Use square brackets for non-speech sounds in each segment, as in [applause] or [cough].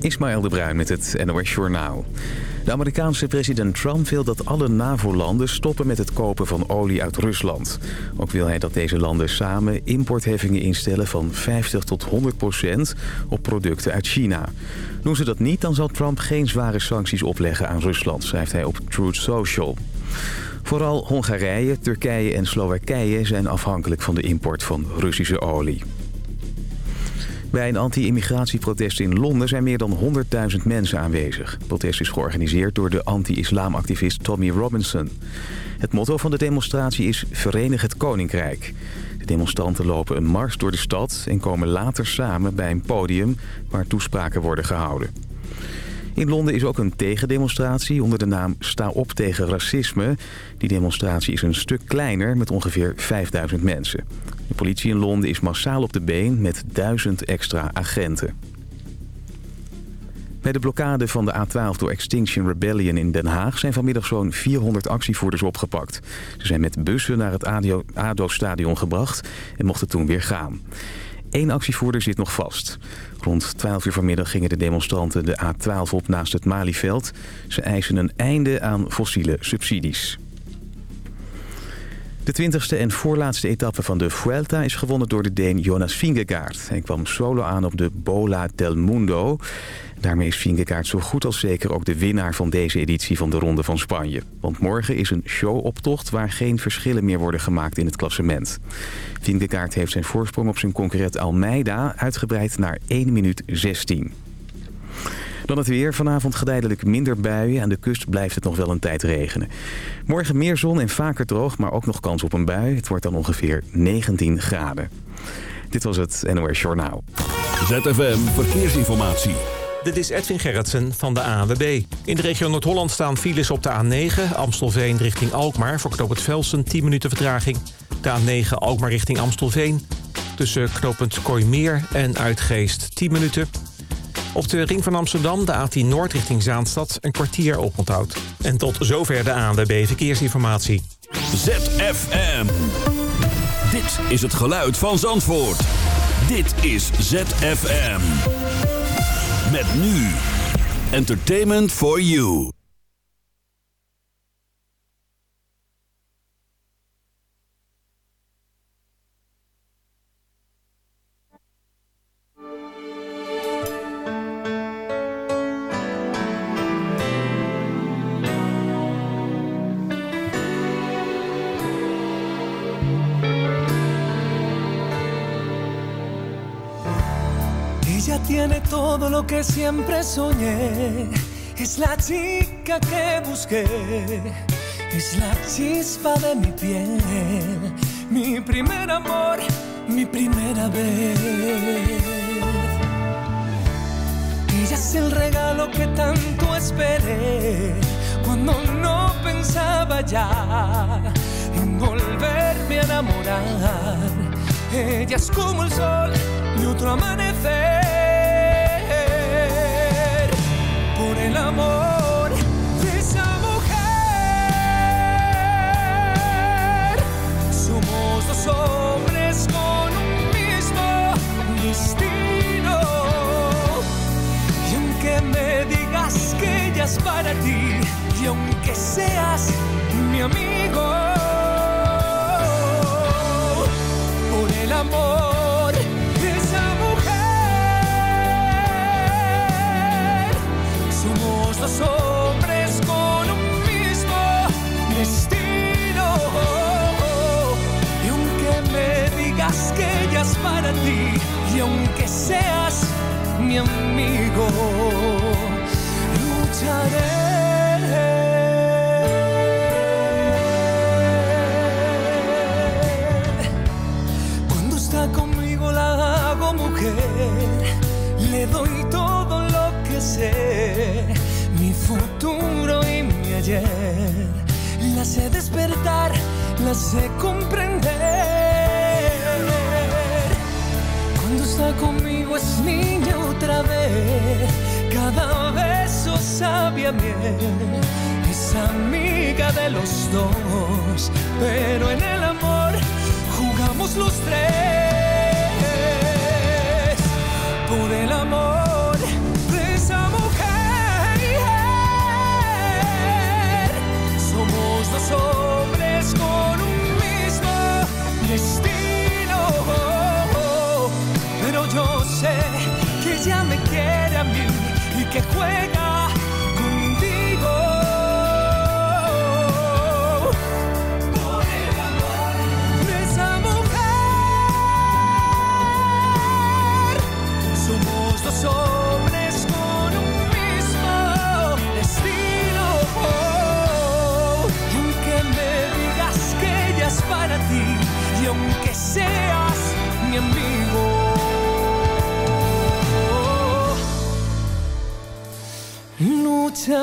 Ismaël de Bruin met het NOS Journaal. De Amerikaanse president Trump wil dat alle NAVO-landen stoppen met het kopen van olie uit Rusland. Ook wil hij dat deze landen samen importheffingen instellen van 50 tot 100 procent op producten uit China. Doen ze dat niet, dan zal Trump geen zware sancties opleggen aan Rusland, schrijft hij op Truth Social. Vooral Hongarije, Turkije en Slowakije zijn afhankelijk van de import van Russische olie. Bij een anti-immigratieprotest in Londen zijn meer dan 100.000 mensen aanwezig. Het protest is georganiseerd door de anti-islamactivist Tommy Robinson. Het motto van de demonstratie is Verenig het Koninkrijk. De demonstranten lopen een mars door de stad en komen later samen bij een podium waar toespraken worden gehouden. In Londen is ook een tegendemonstratie onder de naam Sta op tegen racisme. Die demonstratie is een stuk kleiner met ongeveer 5000 mensen. De politie in Londen is massaal op de been met 1000 extra agenten. Bij de blokkade van de A12 door Extinction Rebellion in Den Haag... zijn vanmiddag zo'n 400 actievoerders opgepakt. Ze zijn met bussen naar het ADO-stadion gebracht en mochten toen weer gaan. Eén actievoerder zit nog vast. Rond 12 uur vanmiddag gingen de demonstranten de A12 op naast het Malieveld. Ze eisen een einde aan fossiele subsidies. De twintigste en voorlaatste etappe van de Vuelta is gewonnen door de Deen Jonas Vingegaard. Hij kwam solo aan op de Bola del Mundo. Daarmee is Vingegaard zo goed als zeker ook de winnaar van deze editie van de Ronde van Spanje. Want morgen is een showoptocht waar geen verschillen meer worden gemaakt in het klassement. Vingegaard heeft zijn voorsprong op zijn concurrent Almeida uitgebreid naar 1 minuut 16. Dan het weer. Vanavond geleidelijk minder buien. Aan de kust blijft het nog wel een tijd regenen. Morgen meer zon en vaker droog, maar ook nog kans op een bui. Het wordt dan ongeveer 19 graden. Dit was het NOS Journaal. ZFM Verkeersinformatie. Dit is Edwin Gerritsen van de ANWB. In de regio Noord-Holland staan files op de A9, Amstelveen richting Alkmaar... voor knooppunt Velsen, 10 minuten vertraging. De A9 Alkmaar richting Amstelveen. Tussen knooppunt Kooimeer en Uitgeest, 10 minuten. Op de ring van Amsterdam, de A10 Noord richting Zaanstad, een kwartier oponthoud. En tot zover de ANWB Verkeersinformatie. ZFM. Dit is het geluid van Zandvoort. Dit is ZFM. Met nu. Entertainment for you. Tiene todo lo que siempre soñé. Es la chica que busqué. Es la chispa de mi piel. Mi primer amor, mi primera vez. Ella es el regalo que tanto esperé. Cuando no pensaba ya en volverme a enamorar. Ella es como el sol de otro amanecer. Por el amor de esa mujer. Somos dos hombres con un mismo destino. Y aunque me digas que ella es para ti, y aunque seas mi amigo, por el amor Dos hombres con un mismo destino. Y aunque me digas que ella es para ti, y aunque seas mi amigo, lucharé. Cuando está conmigo la hago mujer, le doy todo lo que sé, ayer. La sé despertar, la sé comprender. Cuando está conmigo es niña otra vez, cada beso sabe a miel. Es amiga de los dos, pero en el amor jugamos los tres. Por el amor mí y que juega contigo. Por el amor de esa mujer, somos dos hombres con un mismo destino. Y aunque me digas que ella es para ti, y aunque seas Dos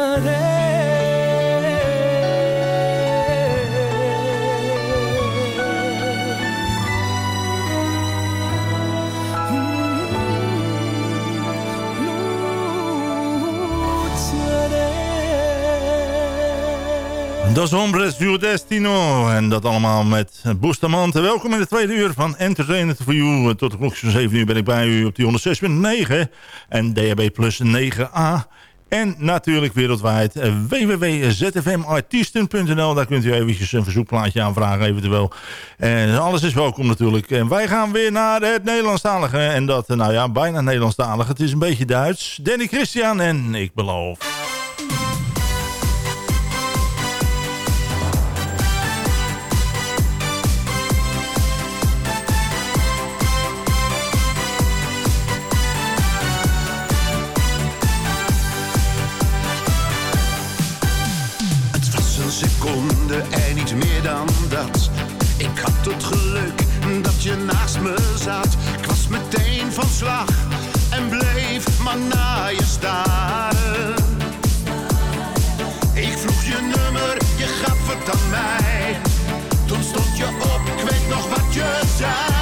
Hombres Duo Destino. En dat allemaal met Bustamante. Welkom in de tweede uur van Entertainment for You. Tot de klok van 7 uur ben ik bij u op die 106.9 en DHB Plus 9A. En natuurlijk wereldwijd eh, www.zfmartiesten.nl. Daar kunt u eventjes een verzoekplaatje aanvragen eventueel. En alles is welkom natuurlijk. En wij gaan weer naar het Nederlandstalige. En dat, eh, nou ja, bijna Nederlandstalige. Het is een beetje Duits. Danny Christian en ik beloof. Van slag en bleef maar naar je staren. Ik vroeg je nummer, je gaf het aan mij. Toen stond je op, ik weet nog wat je zei.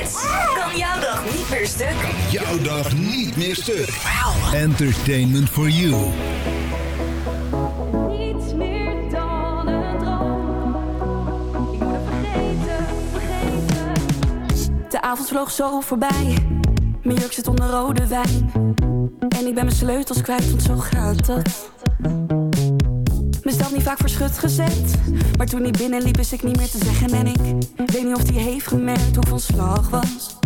Hits kan jouw dag niet meer stuk. Jouw dag niet meer stuk. Entertainment for you. Niets meer dan een droom. Ik moet het vergeten, vergeten. De avond vloog zo voorbij. Mijn jurk zit onder rode wijn. En ik ben mijn sleutels kwijt, want zo gaat dat. Vaak voor schut gezet. Maar toen hij binnenliep, is ik niet meer te zeggen. En ik weet niet of hij heeft gemerkt hoe van slag was.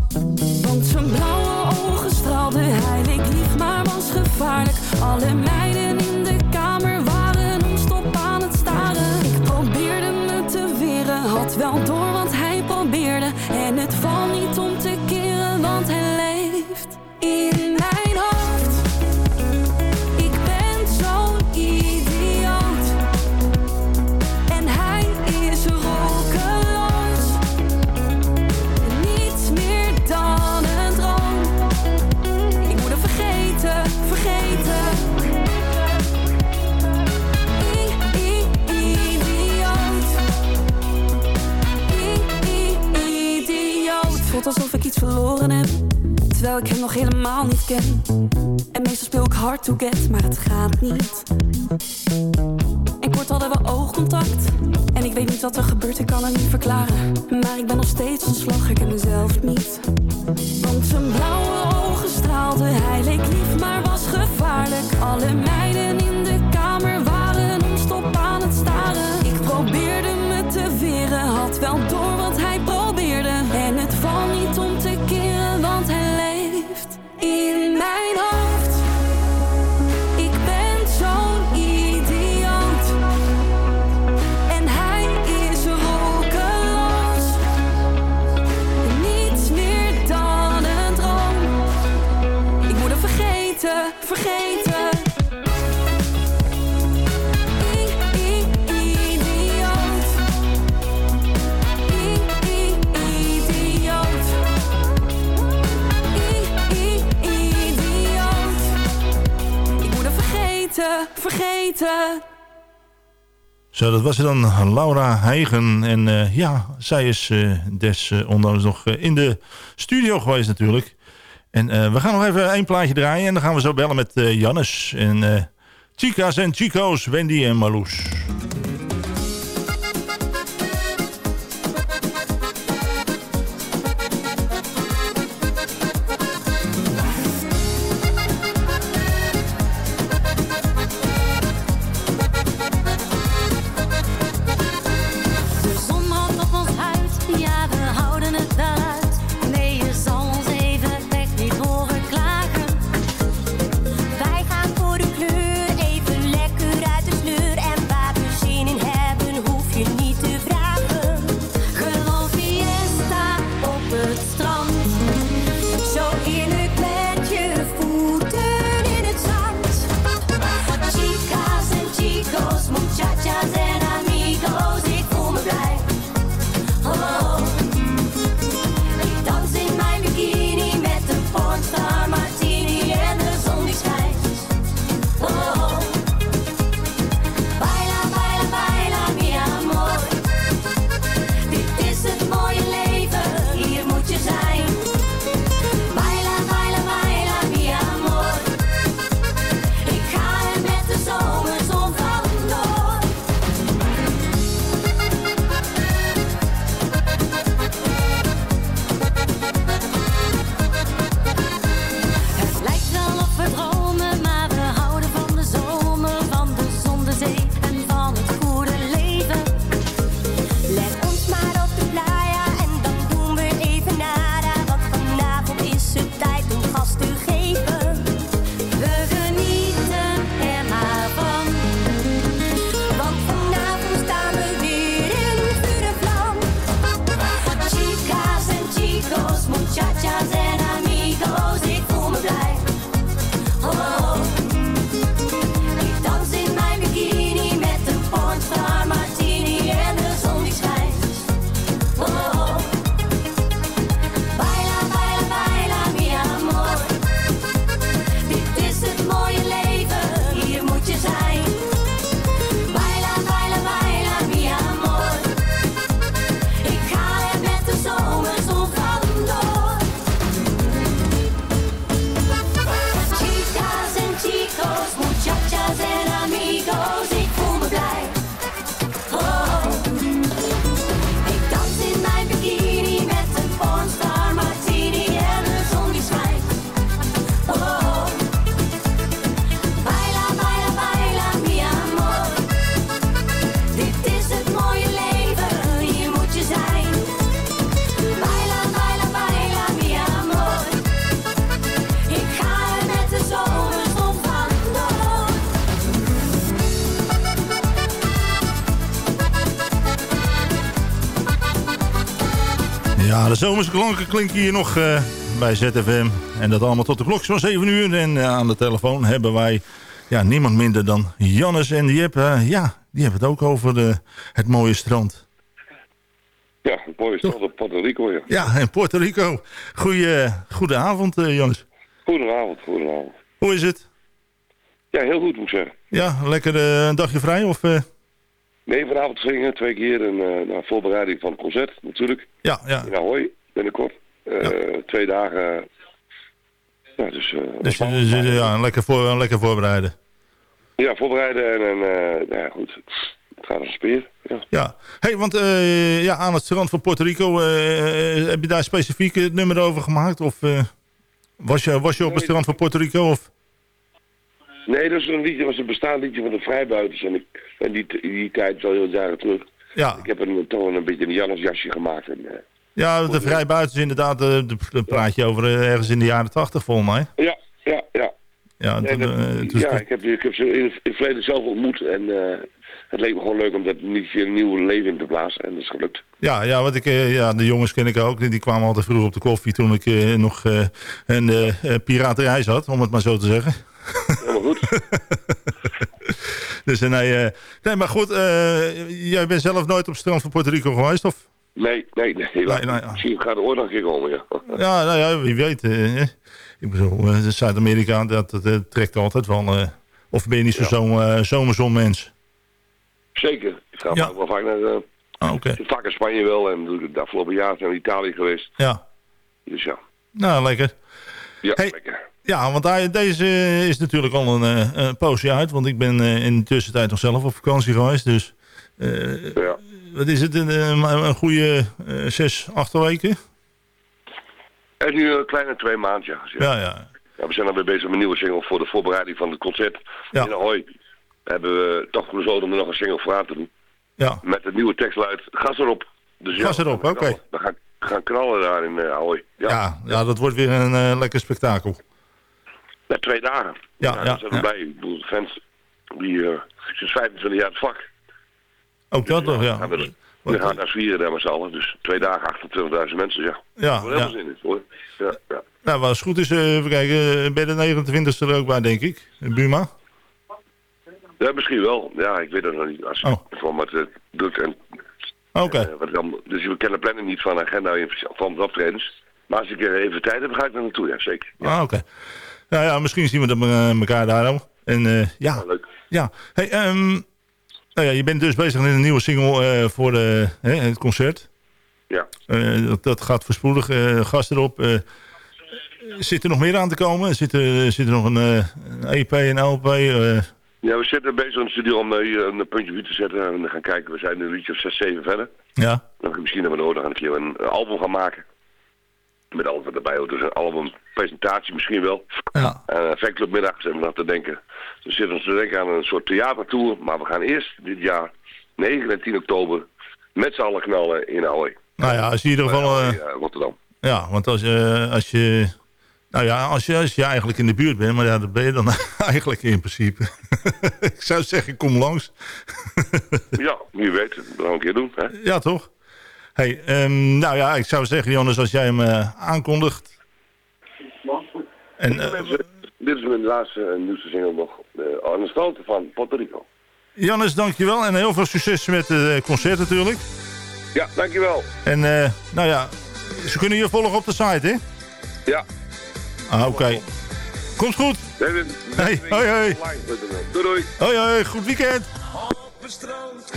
Want zijn blauwe ogen straalden heilig lief, maar was gevaarlijk. Alle meiden in de kamer waren non-stop aan het staren. Ik probeerde me te weren, had wel door, want hij probeerde. En het valt niet om ik hem nog helemaal niet ken. En meestal speel ik hard to get, maar het gaat niet. En kort hadden we oogcontact. En ik weet niet wat er gebeurt, ik kan het niet verklaren. Maar ik ben nog steeds ontslag, ik ken mezelf niet. Want zijn blauwe ogen straalden leek lief, maar was gevaarlijk. Alle Dat was er dan Laura Heigen. En eh, ja, zij is uh, des eh, ondanks nog in de studio geweest natuurlijk. En we gaan nog even één plaatje draaien. En dan gaan we zo bellen met Jannes. En Chica's en Chico's, Wendy en Marloes. Ja, de zomerse klanken klinken hier nog eh, bij ZFM. En dat allemaal tot de klok van 7 uur. En eh, aan de telefoon hebben wij ja, niemand minder dan Jannes en Jep. Eh, ja, die hebben het ook over de, het mooie strand. Ja, het mooie strand op Puerto Rico, ja. Ja, in Puerto Rico. Goeie, goedenavond, Jannes. Goedenavond, goedenavond. Hoe is het? Ja, heel goed moet ik. Ja, lekker een dagje vrij of... Nee, vanavond zingen twee keer een eh, nou, voorbereiding van het concert natuurlijk. Ja, ja. In Ahoy, binnenkort. Eh, twee dagen. Eh, ja, dus dus, dus dus, ja, een lekker, voor, een lekker voorbereiden. Ja, voorbereiden en, en nou ja, goed. Het gaat als een speer. Ja. ja. hey, want ja, aan het strand van Puerto Rico, heb je daar specifiek het nummer over gemaakt? Of was, je, was je op het strand van Puerto Rico? Of? Nee, dat is een liedje, was een bestaand liedje van de Vrijbuiters. En ik en die, die tijd is al heel jaren terug. Ja. Ik heb er toch een beetje een jasje gemaakt. En, eh, Ja, de vrijbuiters inderdaad, eh, de, de praat je over eh, ergens in de jaren tachtig volgens mij. ja, ja, ja. Ja, Nee, toen, dat- toen- ja ik, heb, ik heb ze in het, in het verleden zelf ontmoet. En het leek me gewoon leuk om dat liedje een nieuw leven in te blazen. En dat is gelukt. ja, ja, wat ik, ja, de jongens ken ik ook. Die die kwamen altijd vroeg op de koffie toen ik nog een piraterij zat, om het maar zo te zeggen. Helemaal goed. [laughs] [laughs] Dus nee, eh, nee, maar goed, eh, jij bent zelf nooit op het strand van Puerto Rico geweest, of? Nee, nee, nee. Misschien gaat er ooit nog een keer komen, ja. [laughs] Ja, nou ja, wie weet. eh, ik bedoel, Zuid-Amerika, dat, dat trekt altijd wel. of ben je niet zo'n zo, eh, zomerzonmens? Zeker. Ik ga Ja. ook wel vaak naar... eh, Ah, Oké, vaak in Spanje wel. En doe ik de afgelopen jaar in Italië geweest. ja. Dus ja. Nou, lekker. Ja, Hey. lekker. Ja, want hij, deze is natuurlijk al een, eh, een poosje uit. Want ik ben eh, in de tussentijd nog zelf op vakantie geweest. Dus eh, Ja. wat is het? Een, een, goede eh, zes, acht weken? Het is nu een kleine twee maandjes. Ja. Ja, ja. Ja, we zijn alweer bezig met een nieuwe single voor de voorbereiding van het concert. Ja. In Ahoy hebben we toch besloten om er nog een single voor aan te doen. Ja, Met de nieuwe tekstluid Gas erop. Dus Gas erop, oké. We gaan, gaan knallen daar in Ahoy. Ja. ja. ja, dat wordt weer een lekker spektakel. Twee dagen. Ja, ja, zijn we ja. blij. Ik bedoel, de fans die uh, sinds 25 jaar het vak. Ook dat nog, ja. We, we gaan daar zwieren daar met z'n allen. Dus twee dagen, 28.000 mensen, ja. Ja, heel ja. veel zin in, hoor. Ja, ja. Nou, wat het goed is, eh, even kijken. eh, bij de 29e er ook bij, denk ik. Buma. Ja, misschien wel. Ja, ik weet het nog niet. Als je Oh. gewoon met het doet en Oké. eh, wat dan, dus we kennen de planning niet van agenda van de optredens. Maar als ik even tijd heb, ga ik er naartoe, ja, zeker. Ah, oké. Nou ja, misschien zien we dat, eh, elkaar daar ook. En eh, ja, Ja, leuk. ja. Hey, ehm, nou ja, je bent dus bezig met een nieuwe single eh, voor de, hè, het concert. Ja. Dat, dat gaat voorspoedig. eh gas erop. Zit er nog meer aan te komen? Zit er, zit er nog een, een EP, een LP? eh? Ja, we zitten bezig in de studio om een puntje vuur te zetten. En dan gaan kijken, we zijn nu een liedje of 6, 7 verder. ja, Dan misschien hebben we nodig een keer een album gaan maken. Met alles wat erbij hoort. Dus een album, presentatie misschien wel. ja. En een fanclubmiddag zijn we nog te denken. We zitten ons te denken aan een soort theatertour. Maar we gaan eerst dit jaar, 9 en 10 oktober, met z'n allen knallen in Ahoy. Nou ja, als je in ieder geval... eh, Eh, Rotterdam. Ja, want als, je als je... Nou ja, als je, als je eigenlijk in de buurt bent, maar ja, dat ben je dan [laughs] eigenlijk in principe. [laughs] ik zou zeggen, kom langs. Ja, [laughs] wie weet. Dat gaan we een keer doen. Hè? ja, toch? Hey, ehm, nou ja, ik zou zeggen, Jonas, als jij hem eh, aankondigt. En, eh, dit is mijn laatste en nieuwste single nog. eh, aan de strand van Puerto Rico. Jannes, dankjewel en heel veel succes met het concert natuurlijk. Ja, dankjewel. En eh, nou ja, ze kunnen je volgen op de site, hè? Ja. Ah, oké. Komt goed. David, Hey, hoi, hoi. Doei doei. Hoi, hoi, goed weekend. Op het strand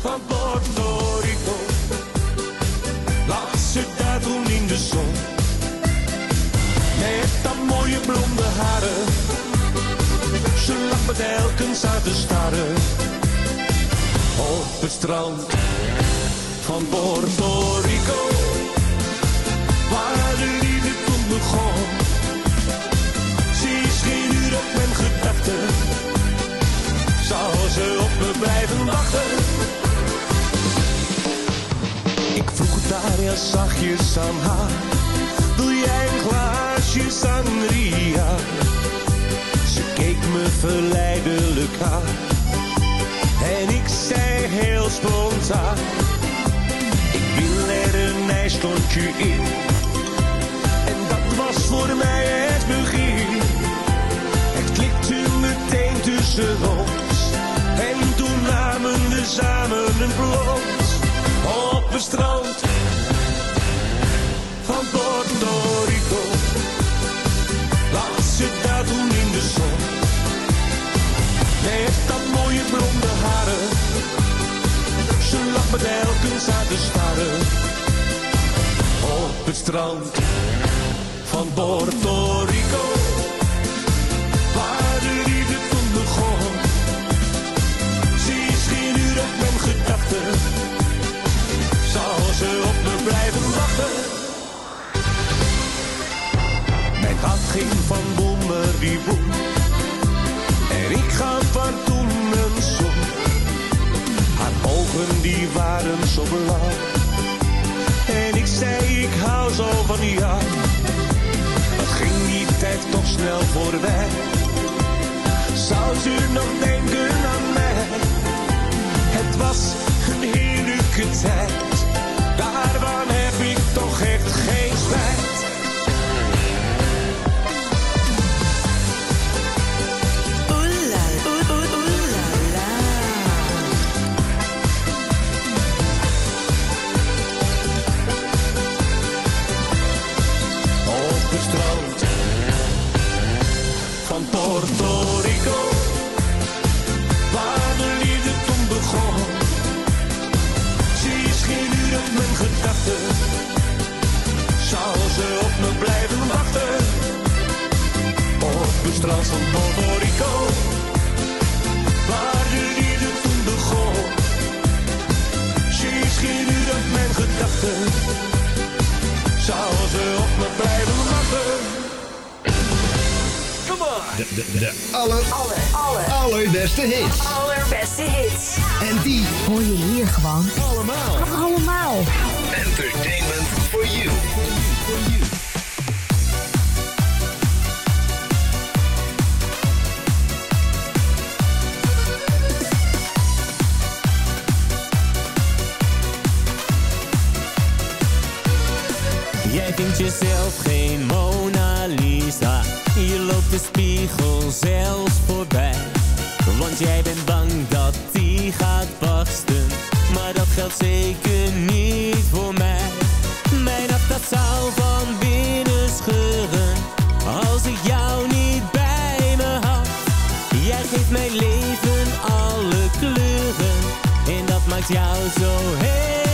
van Puerto Rico lag ze daar toen in de zon. Met dat mooie blonde haren, ze lag me telkens uit te staren. Op het strand van Puerto Rico, waar de liefde toen begon. Ze is geen uur op mijn gedachten zou ze op me blijven wachten. Daar heel zachtjes aan haar, wil jij een glaasje sangria? Ze keek me verleidelijk aan, en ik zei heel spontaan, ik wil er een ijsklontje in. En dat was voor mij het begin. Het klikte meteen tussen ons. En toen namen we samen een op het strand van Puerto Rico. Laat ze daar toen in de zon. heeft dat mooie blonde haren. Ze lacht telkens aan de starren. Op het strand van Puerto Rico. Waar Mijn hart ging van boemerieboem. En ik gaf van toen een zon. Haar ogen die waren zo blauw. En ik zei ik hou zo van jou. Wat ging die tijd toch snel voorbij. Zou u nog denken aan mij? Het was een heerlijke tijd. Daarvan heb ik toch echt geen spijt. Jij vindt jezelf geen Mona Lisa. Je loopt de spiegel zelfs voorbij. Want jij bent bang dat die gaat barsten. Maar dat geldt zeker niet voor mij. Mijn hart dat zou van binnen scheuren. Als ik jou niet bij me had. Jij geeft mijn leven alle kleuren. En dat maakt jou zo heel.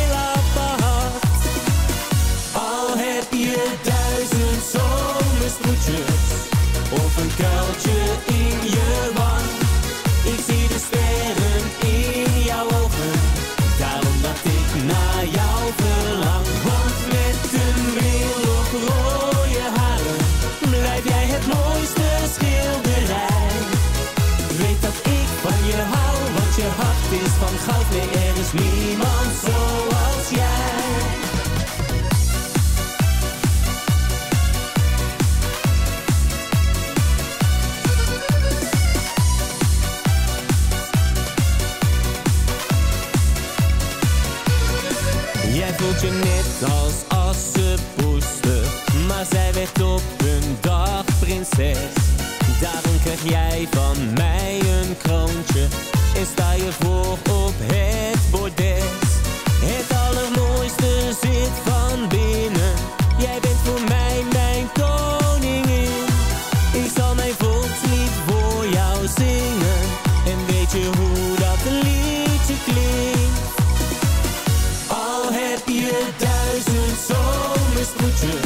escuches.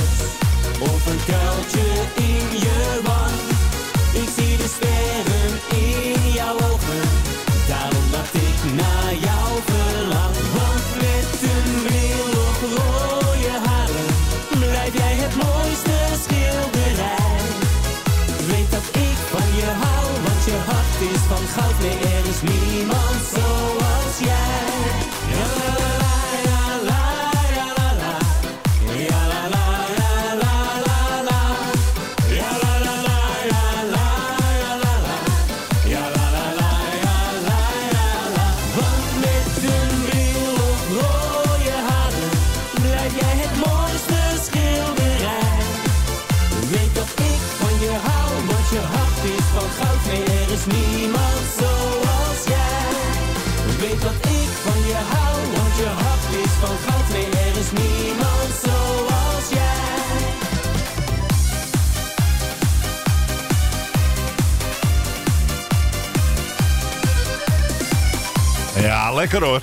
lekker hoor.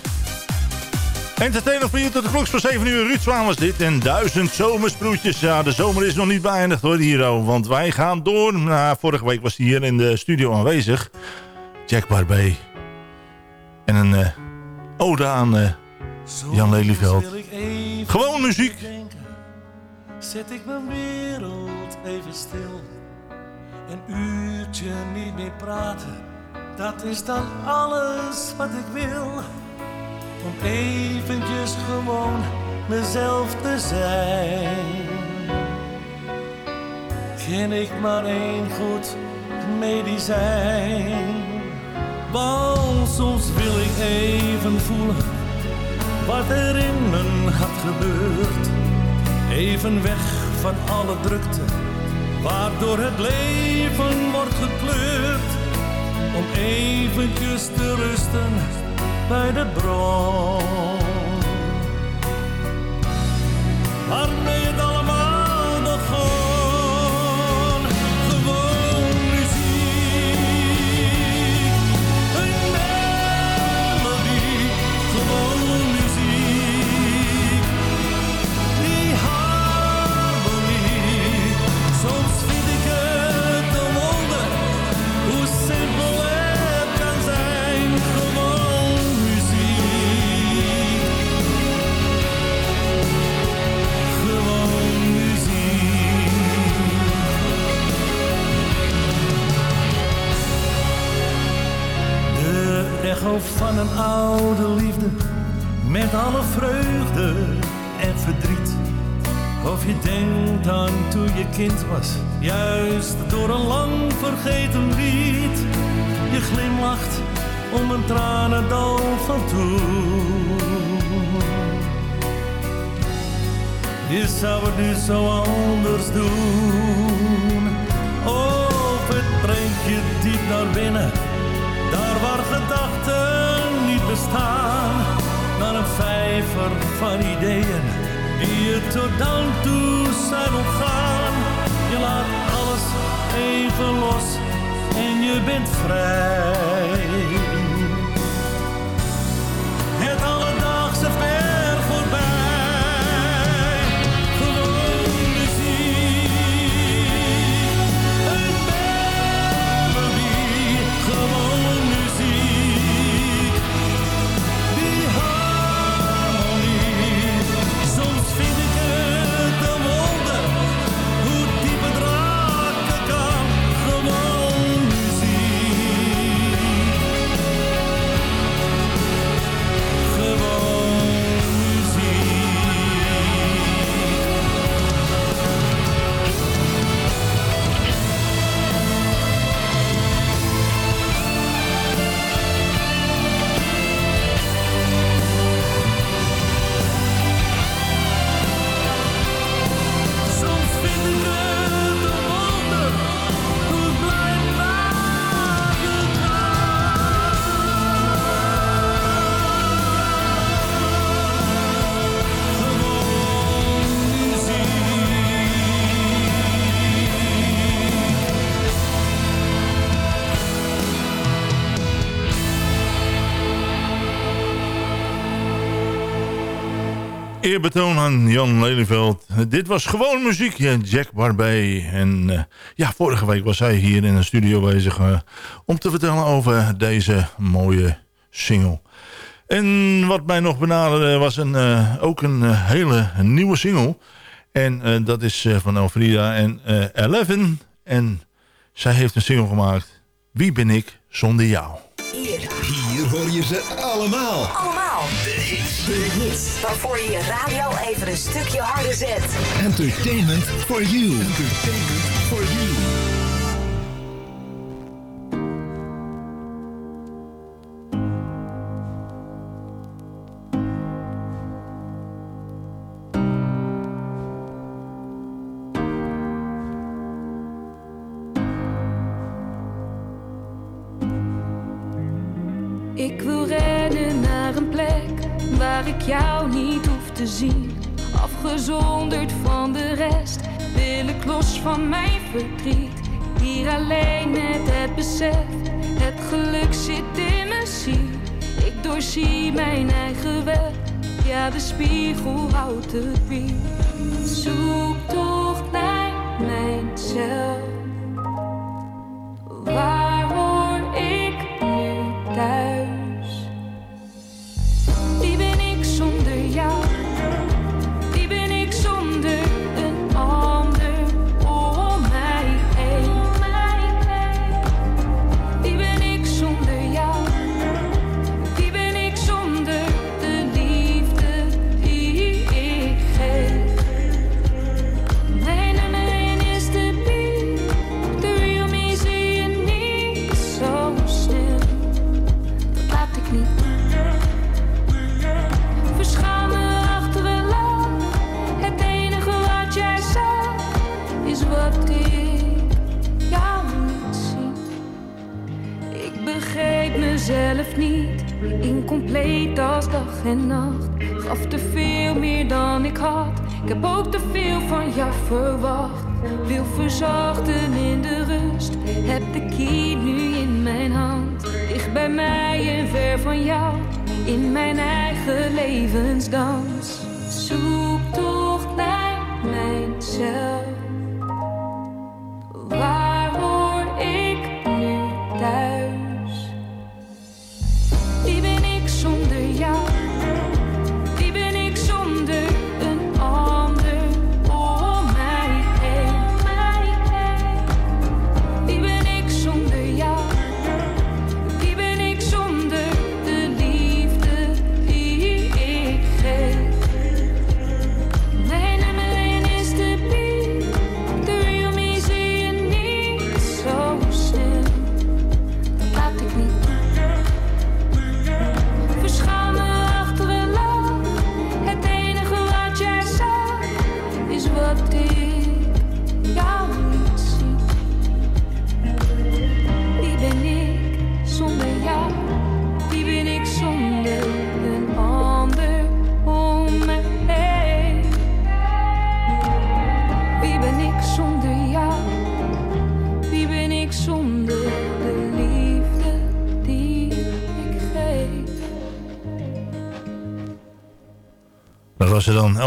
Entertainer voor je tot de klok voor 7 uur. Ruud Zwaan was dit. En duizend zomersproetjes. Ja, de zomer is nog niet beëindigd hoor, Hiro. Want wij gaan door. Nou, vorige week was hij hier in de studio aanwezig. Jack Barbé. En een eh, ode aan eh, Jan Lelyveld. Gewoon muziek. Zet ik mijn wereld even stil. Een uurtje niet meer praten dat is dan alles wat ik wil om eventjes gewoon mezelf te zijn. Ken ik maar één goed medicijn. Want soms wil ik even voelen wat er in mijn hart gebeurt. Even weg van alle drukte, waardoor het leven wordt gekleurd. Om eventjes te rusten bij de bron. Waarmee het allemaal Echo van een oude liefde. Met alle vreugde en verdriet. Of je denkt aan toen je kind was. Juist door een lang vergeten lied. Je glimlacht om een tranendal van toen. Je zou het nu zo anders doen. Of het brengt je diep naar binnen. Daar waar gedachten niet bestaan. Naar een vijver van ideeën. Die je tot dan toe zijn ontgaan. Je laat alles even los. En je bent vrij. Eerbetoon aan Jan Lelyveld. Dit was gewoon muziek, ja, Jack Barbé. En eh, ja, vorige week was hij hier in de studio bezig eh, om te vertellen over deze mooie single. En wat mij nog benaderde was een, eh, ook een hele nieuwe single. En eh, dat is eh, van Elfrida en eh, Eleven. En zij heeft een single gemaakt. Wie ben ik zonder jou? Hier. Hier hoor je ze allemaal. Allemaal. Hits. De hits waarvoor je je radio even een stukje harder zet. Entertainment for you. Entertainment for you. ik jou niet hoef te zien. Afgezonderd van de rest, wil ik los van mijn verdriet. Hier alleen met het besef, het geluk zit in mijn ziel. Ik doorzie mijn eigen weg, ja de spiegel houdt het wie. Zoek toch naar mijzelf. tell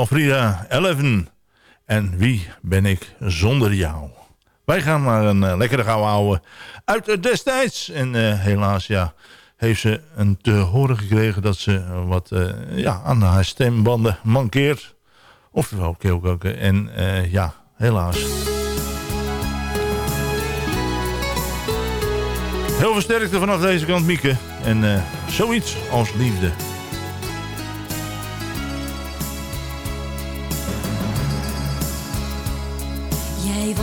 Frida, Eleven. En wie ben ik zonder jou? Wij gaan naar een eh, lekkere gauw houden uit eh, destijds. En eh, helaas, ja, heeft ze een te horen gekregen dat ze wat ja, aan haar stembanden mankeert. Of keelkoken. En ja, helaas. Heel veel sterkte vanaf deze kant, Mieke. En zoiets als liefde.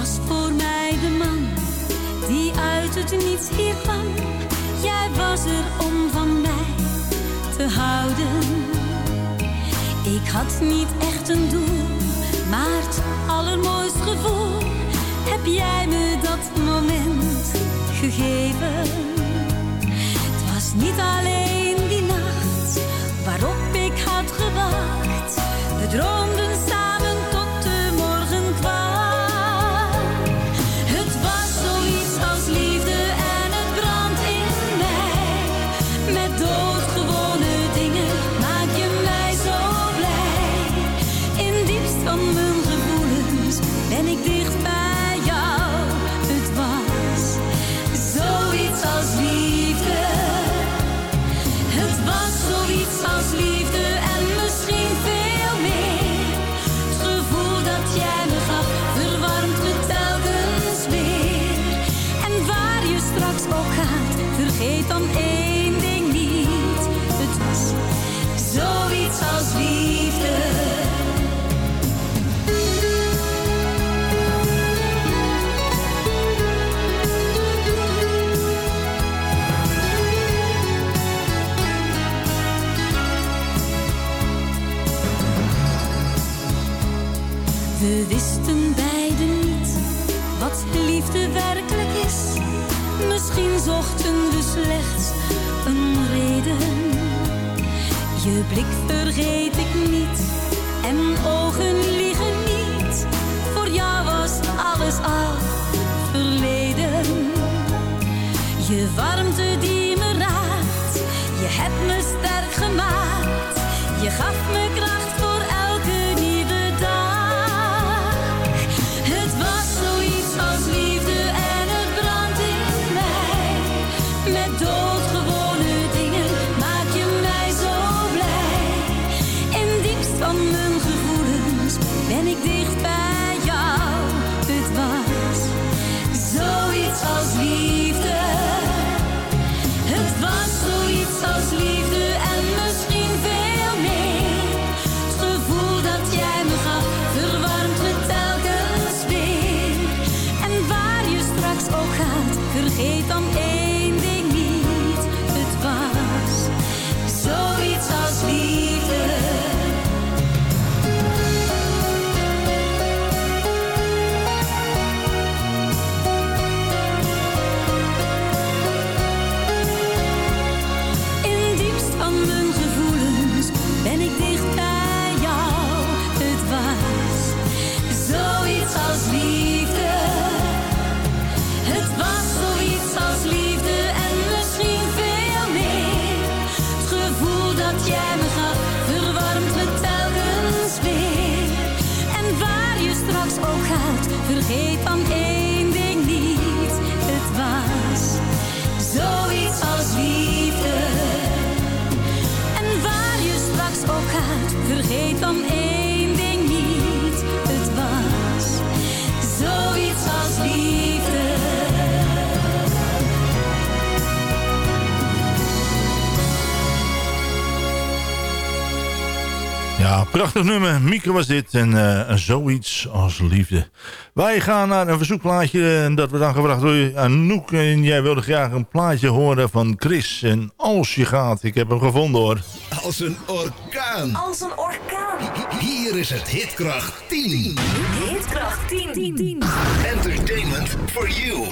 was voor mij de man die uit het niets hier kwam. Jij was er om van mij te houden. Ik had niet echt een doel, maar het allermooist gevoel heb jij me dat moment gegeven. Het was niet alleen die nacht waarop ik had gewacht. De droomden vergeet ik niet. En ogen liegen niet. Voor jou was alles al verleden. Je warmte prachtig nummer. Mieke was dit. En eh, zoiets als liefde. Wij gaan naar een verzoekplaatje. En dat we dan gevraagd door Anouk. En jij wilde graag een plaatje horen van Chris. En als je gaat, ik heb hem gevonden hoor. Als een orkaan. Als een orkaan. Hier is het Hitkracht 10. Hitkracht 10. Entertainment for you.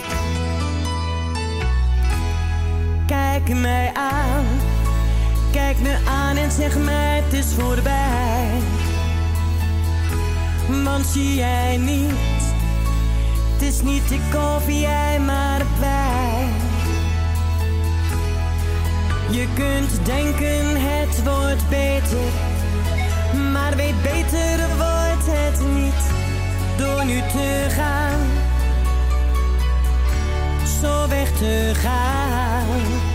Kijk mij aan, kijk me aan en zeg mij het is voorbij. Want zie jij niet, het is niet ik of jij maar wij. Je kunt denken het wordt beter, maar weet beter wordt het niet door nu te gaan zo weg te gaan.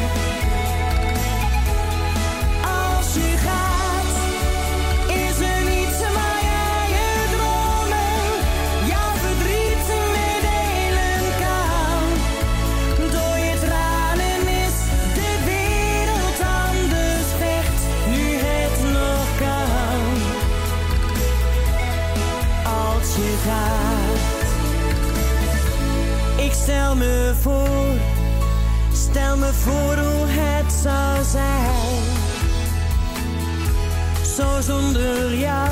Voor hoe het zou zijn zo zonder jou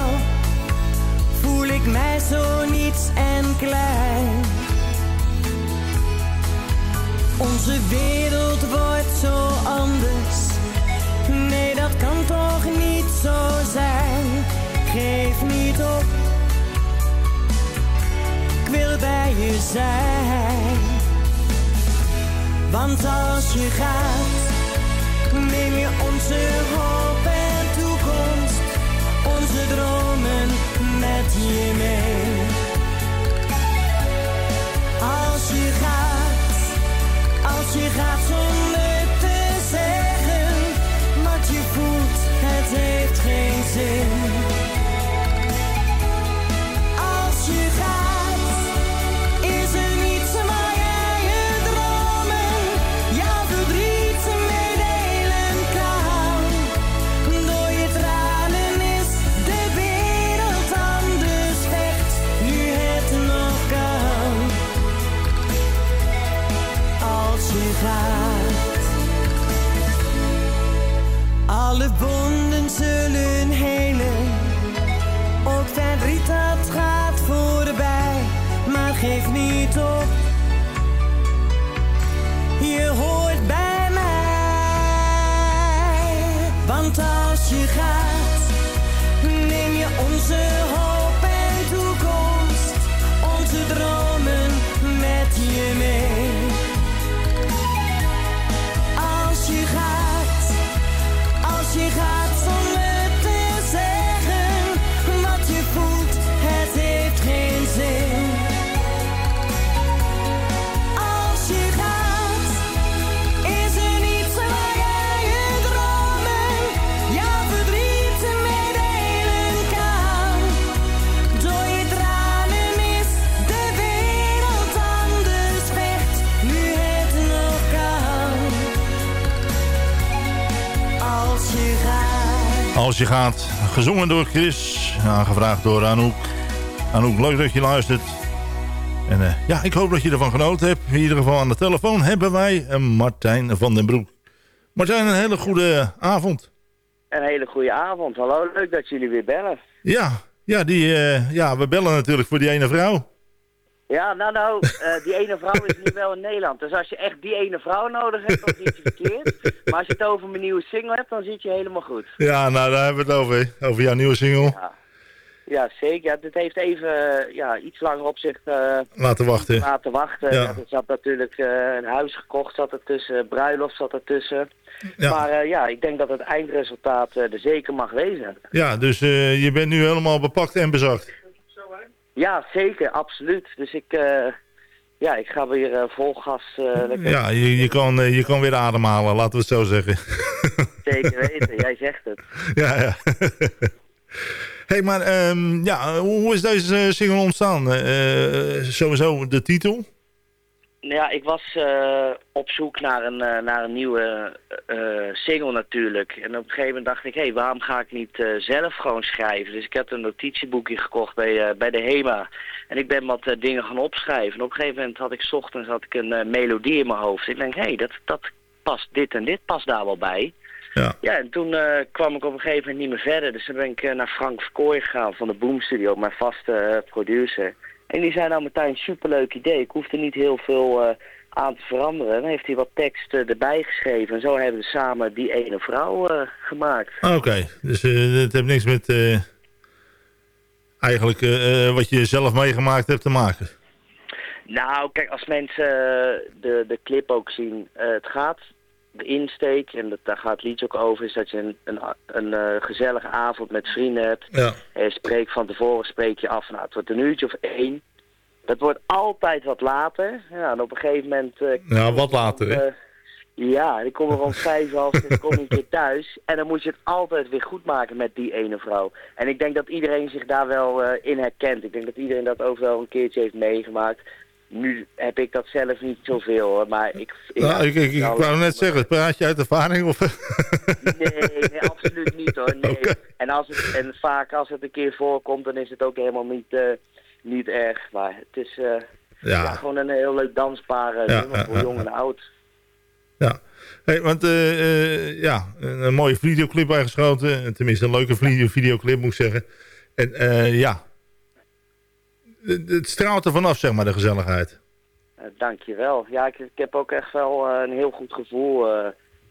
voel ik mij zo niets en klein. Onze wereld wordt zo anders. Nee, dat kan toch niet zo zijn. Geef niet op. Ik wil bij je zijn. Want als je gaat, neem je onze hoop en toekomst, onze dromen met je mee. Als je gaat, als je gaat zonder Als je gaat, gezongen door Chris, aangevraagd door Anouk. Anouk, leuk dat je luistert. En eh, ja, ik hoop dat je ervan genoten hebt. In ieder geval aan de telefoon hebben wij een Martijn van den Broek. Martijn, een hele goede avond. Een hele goede avond. Hallo, leuk dat jullie weer bellen. Ja, ja, die, eh, ja we bellen natuurlijk voor die ene vrouw. Ja, nou nou, eh, die ene vrouw is nu wel in Nederland. Dus als je echt die ene vrouw nodig hebt, dan zit je verkeerd. Maar als je het over mijn nieuwe single hebt, dan zit je helemaal goed. Ja, nou daar hebben we het over. Over jouw nieuwe single. Ja, ja zeker. Ja, dit heeft even eh, ja, iets langer op zich eh, Laten wachten. laten wachten. Ja. Er zat natuurlijk een huis gekocht, zat ertussen, bruiloft zat ertussen. Ja. Maar ja, ik denk dat het eindresultaat er zeker mag wezen. Ja, dus je bent nu helemaal bepakt en bezakt. Ja, zeker, absoluut. Dus ik, eh, ja, ik ga weer eh, vol gas. eh, lekker- Ja, je, je, kan, je kan weer ademhalen, laten we het zo zeggen. [laughs] Zeker weten, jij zegt het. ja, ja. [laughs] hey, maar ehm, ja, hoe is deze single ontstaan? Sowieso de titel. Nou ja, ik was eh, op zoek naar een, eh, naar een nieuwe eh, single natuurlijk. En op een gegeven moment dacht ik, hé, hey, waarom ga ik niet zelf gewoon schrijven? Dus ik heb een notitieboekje gekocht bij, bij de HEMA. En ik ben wat dingen gaan opschrijven. En op een gegeven moment had ik 's ochtends had ik een melodie in mijn hoofd. Ik denk, hé, hey, dat, dat past, dit en dit past daar wel bij. Ja. Ja, en toen kwam ik op een gegeven moment niet meer verder. Dus toen ben ik naar Frank Verkooy gegaan van de Boom Studio, mijn vaste producer. En die zei nou Martijn, superleuk idee. Ik hoef er niet heel veel eh, aan te veranderen. En dan heeft hij wat tekst eh, erbij geschreven. En zo hebben we samen die ene vrouw eh, gemaakt. Ah, Oké, dus het heeft niks met eigenlijk wat je zelf meegemaakt hebt te maken. Nou, kijk, als mensen de, de clip ook zien, het gaat, de insteek, en dat, daar gaat het liedje ook over, is dat je een, een, een eh, gezellige avond met vrienden hebt. Ja. En je spreekt van tevoren, spreek je af, nou, het wordt een uurtje of één. Dat wordt altijd wat later. Ja, en op een gegeven moment... eh, Ja, wat later, hè? eh, ja, ik kom er rond [laughs] vijf, half zes, kom ik een keer thuis. En dan moet je het altijd weer goed maken met die ene vrouw. En ik denk dat iedereen zich daar wel in herkent. Ik denk dat iedereen dat ook wel een keertje heeft meegemaakt. Nu heb ik dat zelf niet zoveel hoor, maar ik... Nou, ik, ik, ik wou net zeggen, praat je uit ervaring? Of... Nee, nee, absoluut niet hoor. Nee. En, als het, en vaak als het een keer voorkomt, dan is het ook helemaal niet, eh, niet erg. Maar het is eh, Ja. ja, gewoon een heel leuk dansbaar eh, Ja, nummer ja, voor jong en oud. Ja, hey, want ja, een, mooie videoclip bijgeschoten. Tenminste, een leuke video, videoclip moet ik zeggen. En ja, het, straalt er vanaf, zeg maar, de gezelligheid. Eh, dankjewel. Ja, ik, ik heb ook echt wel eh, een heel goed gevoel eh,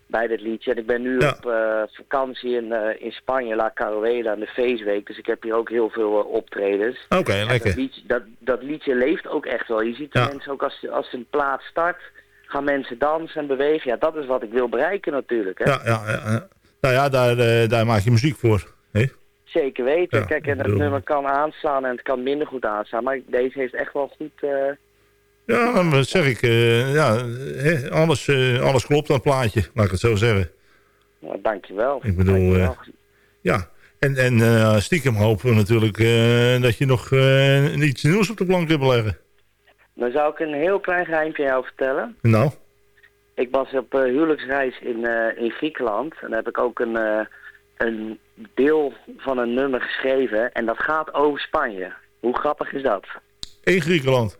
bij dit liedje. En ik ben nu Ja. op vakantie in, in Spanje, La Caruela, aan de feestweek. Dus ik heb hier ook heel veel optredens. Oké, lekker. Dat liedje, dat, dat liedje leeft ook echt wel. Je ziet de Ja. mensen ook als, als een plaat start, gaan mensen dansen en bewegen. Ja, dat is wat ik wil bereiken natuurlijk. Hè? Ja, ja, ja. Nou ja, daar, daar maak je muziek voor. hè? Zeker weten. Ja, Kijk, en het bedoel- nummer kan aanstaan en het kan minder goed aanstaan. Maar deze heeft echt wel goed... eh, Ja, wat zeg ik, eh, ja, alles, eh, alles klopt aan het plaatje, laat ik het zo zeggen. nou, dankjewel. Ik bedoel, Dankjewel. ja. En, en stiekem hopen we natuurlijk dat je nog iets nieuws op de plank hebt leggen. Dan zou ik een heel klein geheimje jou vertellen. Nou, Ik was op huwelijksreis in, in Griekenland. En daar heb ik ook een, een deel van een nummer geschreven. En dat gaat over Spanje. Hoe grappig is dat? in Griekenland.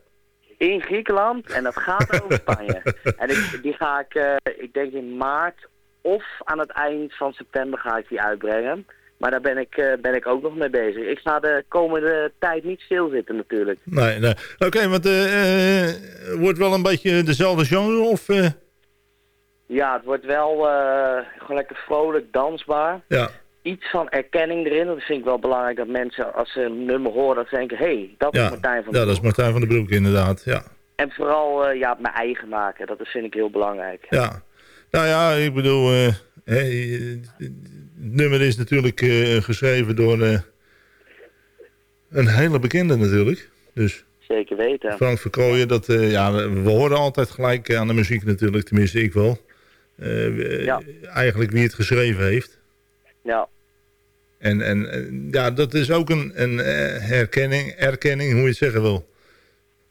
In Griekenland en dat gaat over [laughs] Spanje. En ik, die ga ik, eh, ik denk in maart of aan het eind van september ga ik die uitbrengen. Maar daar ben ik, eh, ben ik ook nog mee bezig. Ik ga de komende tijd niet stilzitten natuurlijk. Nee, nee. Oké, want eh eh, wordt wel een beetje dezelfde genre of... Ja, het wordt wel gewoon lekker vrolijk, dansbaar. ja. Iets van erkenning erin. Dat vind ik wel belangrijk dat mensen als ze een nummer horen, dat ze denken, hé, hey, dat is Ja, Martijn van ja, der dat is Martijn van den Broek inderdaad, ja. En vooral eh, ja, mijn eigen maken, dat is, vind ik heel belangrijk. Ja, nou ja, ik bedoel, eh, het nummer is natuurlijk eh, geschreven door een hele bekende natuurlijk. Dus Zeker weten. Frank Verkooyen, dat, ja, we, horen altijd gelijk aan de muziek natuurlijk, tenminste ik wel. We- Ja. Eigenlijk wie het geschreven heeft. Ja, En, en eh, ja, dat is ook een, een eh, herkenning, erkenning, hoe je het zeggen wil.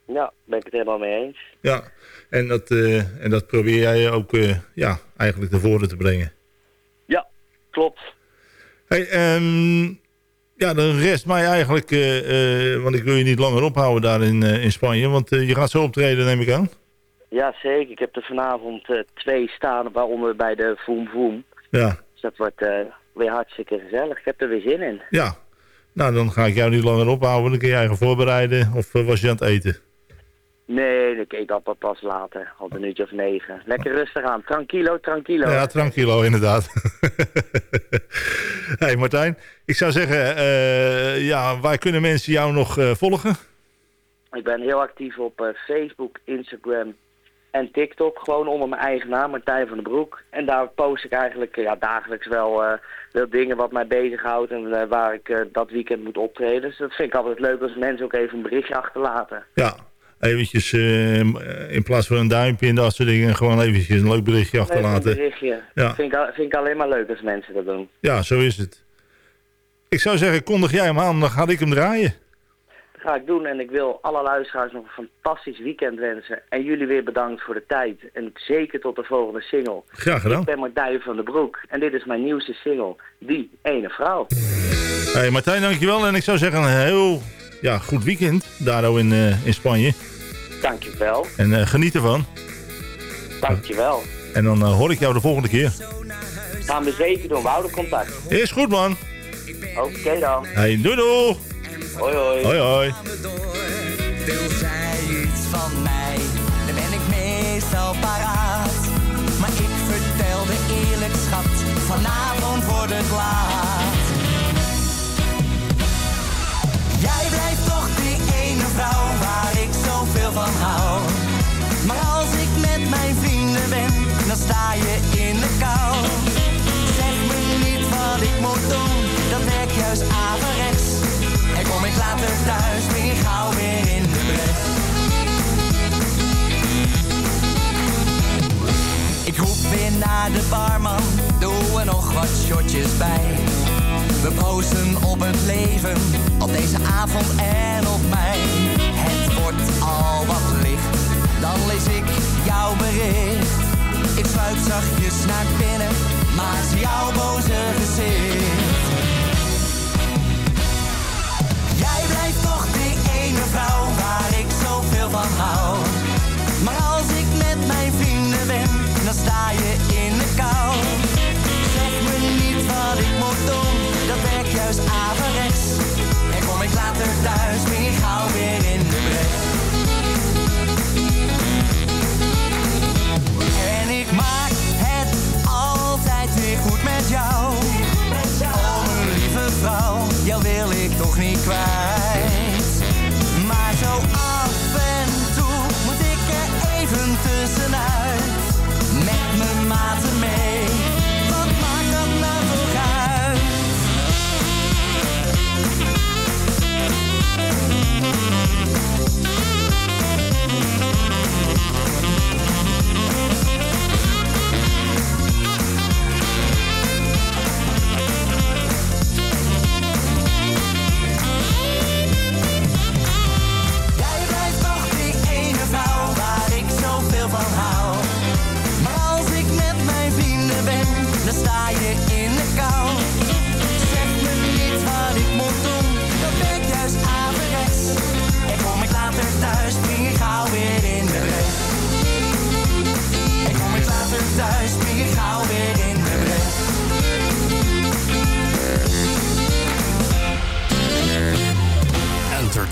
ja, ben ik het helemaal mee eens. Ja, en dat, eh, en dat probeer jij ook ja, eigenlijk naar voren te brengen. Ja, klopt. Hey, ehm, ja, dan rest mij eigenlijk, want ik wil je niet langer ophouden daar in, in Spanje, want je gaat zo optreden neem ik aan. Ja, zeker. Ik heb er vanavond twee staan, waaronder bij de Voem Voem. Ja, Dus dat wordt weer hartstikke gezellig. Ik heb er weer zin in. ja. Nou, dan ga ik jou niet langer ophouden, dan kun jij gaan voorbereiden of eh, was je aan het eten? Nee, ik eet dat pas later, op een uurtje of negen. Lekker rustig aan, tranquilo, tranquilo. Ja, tranquilo, inderdaad. [laughs] hey Martijn, ik zou zeggen, eh, ja, waar kunnen mensen jou nog eh, volgen? Ik ben heel actief op Facebook, Instagram en TikTok. Gewoon onder mijn eigen naam, Martijn van den Broek. En daar post ik eigenlijk eh, ja, dagelijks wel, eh, wel dingen wat mij bezighoudt en eh, waar ik dat weekend moet optreden. Dus dat vind ik altijd leuk als mensen ook even een berichtje achterlaten. Ja, eventjes eh, in plaats van een duimpje en dat soort dingen, gewoon eventjes een leuk berichtje Even achterlaten. Een berichtje. Ja. Vind, ik, vind ik alleen maar leuk als mensen dat doen. Ja, zo is het. Ik zou zeggen, kondig jij hem aan, dan ga ik hem draaien. Ga ik doen en ik wil alle luisteraars nog een fantastisch weekend wensen. En jullie weer bedankt voor de tijd. En zeker tot de volgende single. Graag gedaan. Ik ben Martijn van den Broek en dit is mijn nieuwste single. Die ene vrouw. Hey Martijn, dankjewel. En ik zou zeggen, een heel ja, goed weekend daar in, eh, in Spanje. Dankjewel. En eh, geniet ervan. Dankjewel. En dan eh, hoor ik jou de volgende keer. Gaan we zeker doen. We houden contact. Is goed, man. Oké dan. Hey, doei doei. Hoi hoi. Hoi hoi. Wil zij iets van mij, dan ben ik meestal paraat. Maar ik vertelde eerlijk, schat, vanavond wordt het laat. Jij blijft toch die ene vrouw waar ik zoveel van hou. Maar als ik met mijn vrienden ben, dan sta je in de kou. Zeg me niet wat ik moet doen, dat werkt juist averechts. Kom ik later thuis, weer gauw weer in de bres. Ik roep weer naar de barman, doe er nog wat shotjes bij. We proosten op het leven, op deze avond en op mij.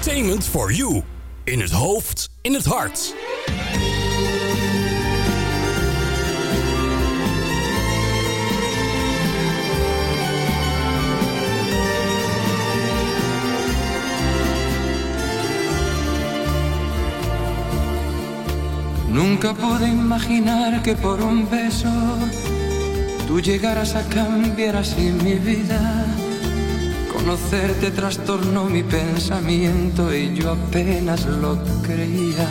Entertainment for you. In het hoofd, in het hart. Nunca pude imaginar que por un beso tú llegaras a cambiar así mi vida. Conocerte trastornó mi pensamiento y yo apenas lo creía.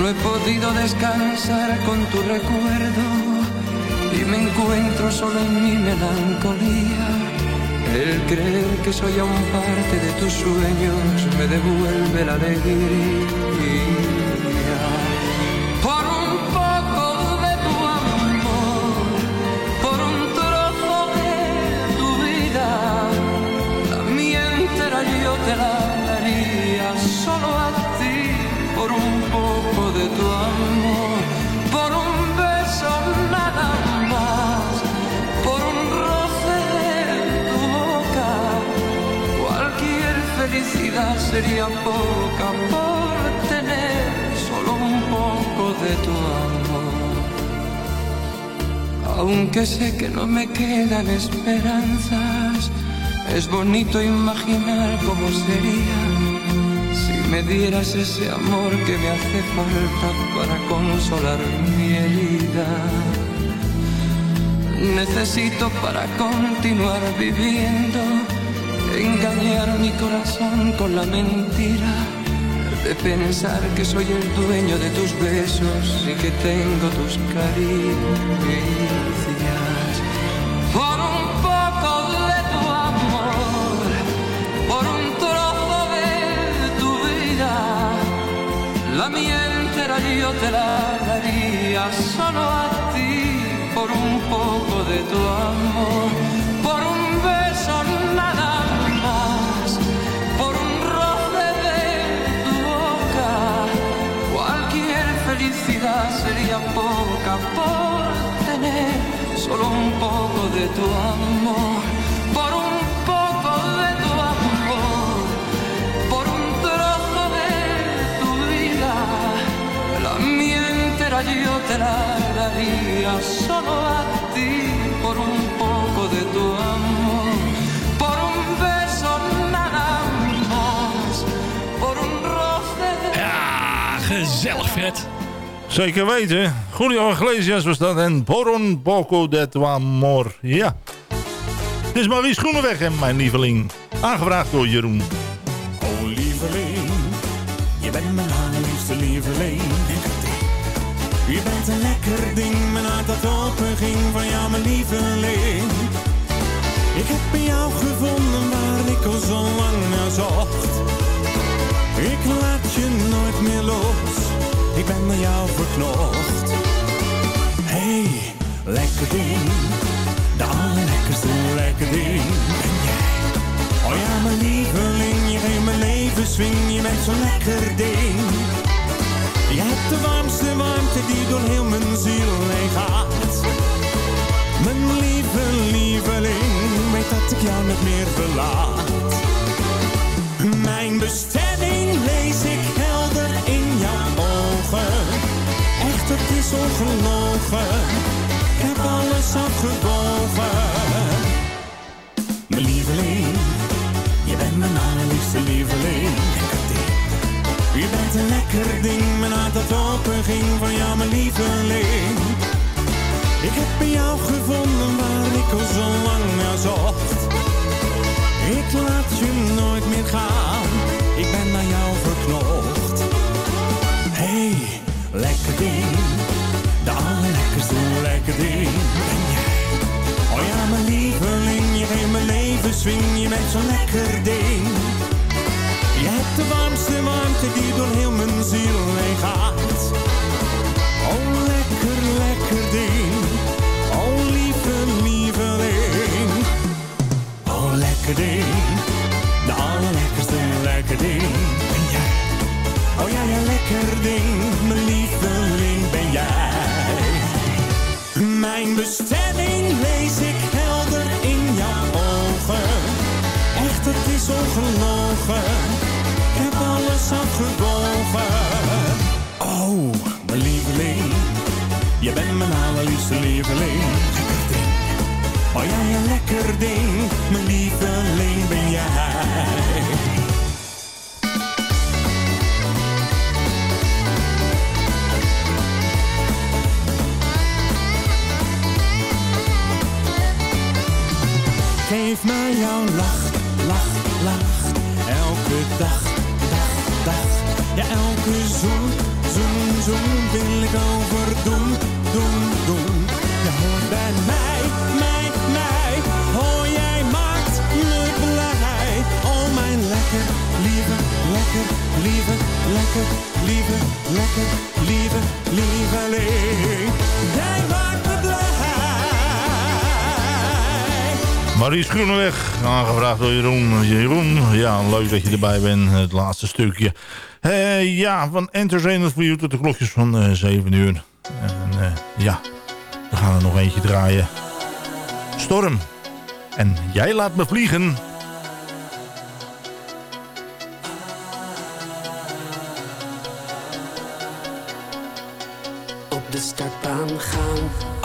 No he podido descansar con tu recuerdo y me encuentro solo en mi melancolía. El creer que soy aún parte de tus sueños me devuelve la alegría. Tu amor, por un beso nada más, por un roce de tu boca, cualquier felicidad sería poca por tener solo un poco de tu amor. Aunque sé que no me quedan esperanzas, es bonito imaginar cómo sería me dieras ese amor que me hace falta para consolar mi herida. Necesito para continuar viviendo engañar mi corazón con la mentira de pensar que soy el dueño de tus besos y que tengo tus caricias. Yo te la daría solo a ti, por un poco de tu amor, por un beso nada más, por un roce de tu boca, cualquier felicidad sería poca por tener solo un poco de tu amor, yo te la daría solo a ti, por un poco de tu amor, por un beso nada más, por un roce de... Ja, gezellig vet. Zeker weten. Julio Iglesias was dat en Poron Poco de tu amor. Ja. Dit is Maurice Groeneweg en mijn lieveling. Aangevraagd door Jeroen. Oh lieveling, je bent mijn allerliefste lieveling. Je bent een lekker ding, mijn hart dat open ging van jou mijn lieveling. Ik heb in jou gevonden waar ik al zo lang naar zocht. Ik laat je nooit meer los, ik ben naar jou verknocht. Hey, lekker ding, de allerlekkerste lekker ding ben jij. Oh ja, mijn lieveling, je geeft mijn leven swing, je bent zo'n lekker ding. Je hebt de warmste warmte die door heel mijn ziel heen gaat. Mijn lieve lieveling, weet dat ik jou niet meer verlaat. Mijn bestemming lees ik helder in jouw ogen. Echt, het is ongelogen. Ik heb alles afgebogen. Een lekker ding, mijn hart dat open ging van jou, mijn lieveling. Ik heb in jou gevonden waar ik al zo lang naar zocht. Ik laat je nooit meer gaan, ik ben naar jou verknocht. Hey, lekker ding, de allerlekkerste lekker ding ben jij. Oh ja, mijn lieveling, je geeft mijn leven swing, je bent zo'n lekker ding. De warmste warmte die door heel mijn ziel heen gaat. Oh, lekker, lekker ding. Oh, lieve, lieveling. Oh, lekker ding. De allerlekkerste lekker ding ben jij. Oh ja, ja, lekker ding. Mijn lieveling ben jij. Mijn bestemming lees ik helder in jouw ogen. Echt, het is ongelogen. Afgebogen. Oh, mijn lieveling. Je bent mijn allerliefste lieveling. Oh ja, ja, lekker ding. Mijn lieveling ben jij. Geef mij jouw lach, lach, lach. Elke dag. Elke zoen, zoen, zoen wil ik overdoen, doen, doen. Je hoort bij mij, mij, mij. Oh, jij maakt me blij. Oh, mijn lekker, lieve, lekker, lieve, lekker, lieve, lekker, lieve, lieveling. Jij maakt Marie Groeneweg, aangevraagd door Jeroen. Jeroen, ja, leuk dat je erbij bent. Het laatste stukje. Eh, ja, van Entertainment voor You tot de klokjes van eh, uh, 7 uur. En eh, ja, we gaan er nog eentje draaien. Storm. En jij laat me vliegen. Op de startbaan gaan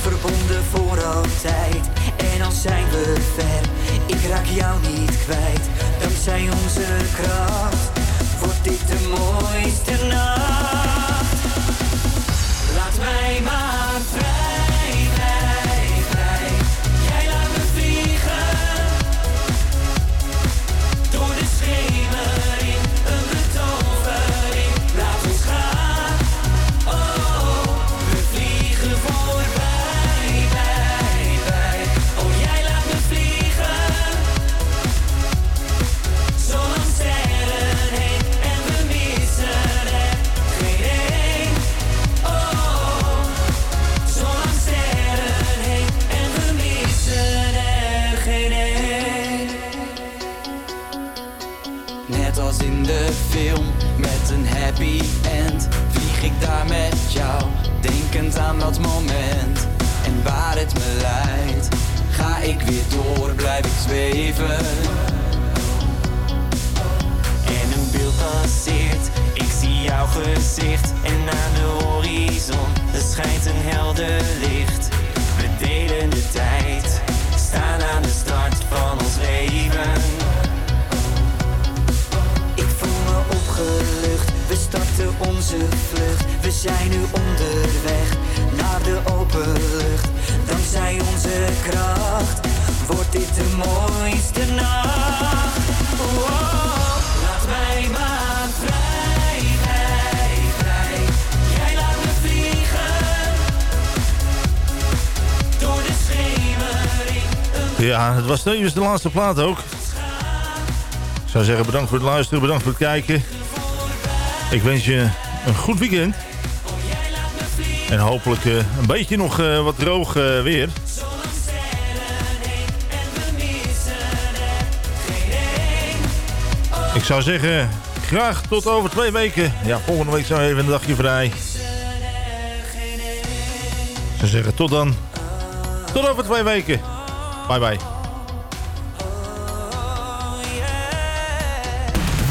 Verbonden voor altijd. En al zijn we ver, ik raak jou niet kwijt. Dankzij onze kracht, wordt dit de mooiste nacht. Laat mij maar vrij, happy end. Vlieg ik daar met jou, denkend aan dat moment. En waar het me leidt, ga ik weer door, blijf ik zweven. En een beeld passeert, ik zie jouw gezicht. En aan de horizon, er schijnt een helder licht. We delen de tijd, staan aan de start van ons leven. Ik voel me opgelucht, we starten onze vlucht. We zijn nu onderweg naar de open lucht. Dankzij onze kracht wordt dit de mooiste nacht. Wow. Laat mij maar vrij, vrij, vrij. Jij laat me vliegen. Door de schemering. Ja, het was tevens de laatste plaat ook. Ik zou zeggen bedankt voor het luisteren, bedankt voor het kijken. Ik wens je een goed weekend. En hopelijk eh, een beetje nog eh, wat droog eh, weer. Ik zou zeggen, graag tot over twee weken. Ja, volgende week zijn we even een dagje vrij. Ik zou zeggen, tot dan. Tot over twee weken. Bye bye.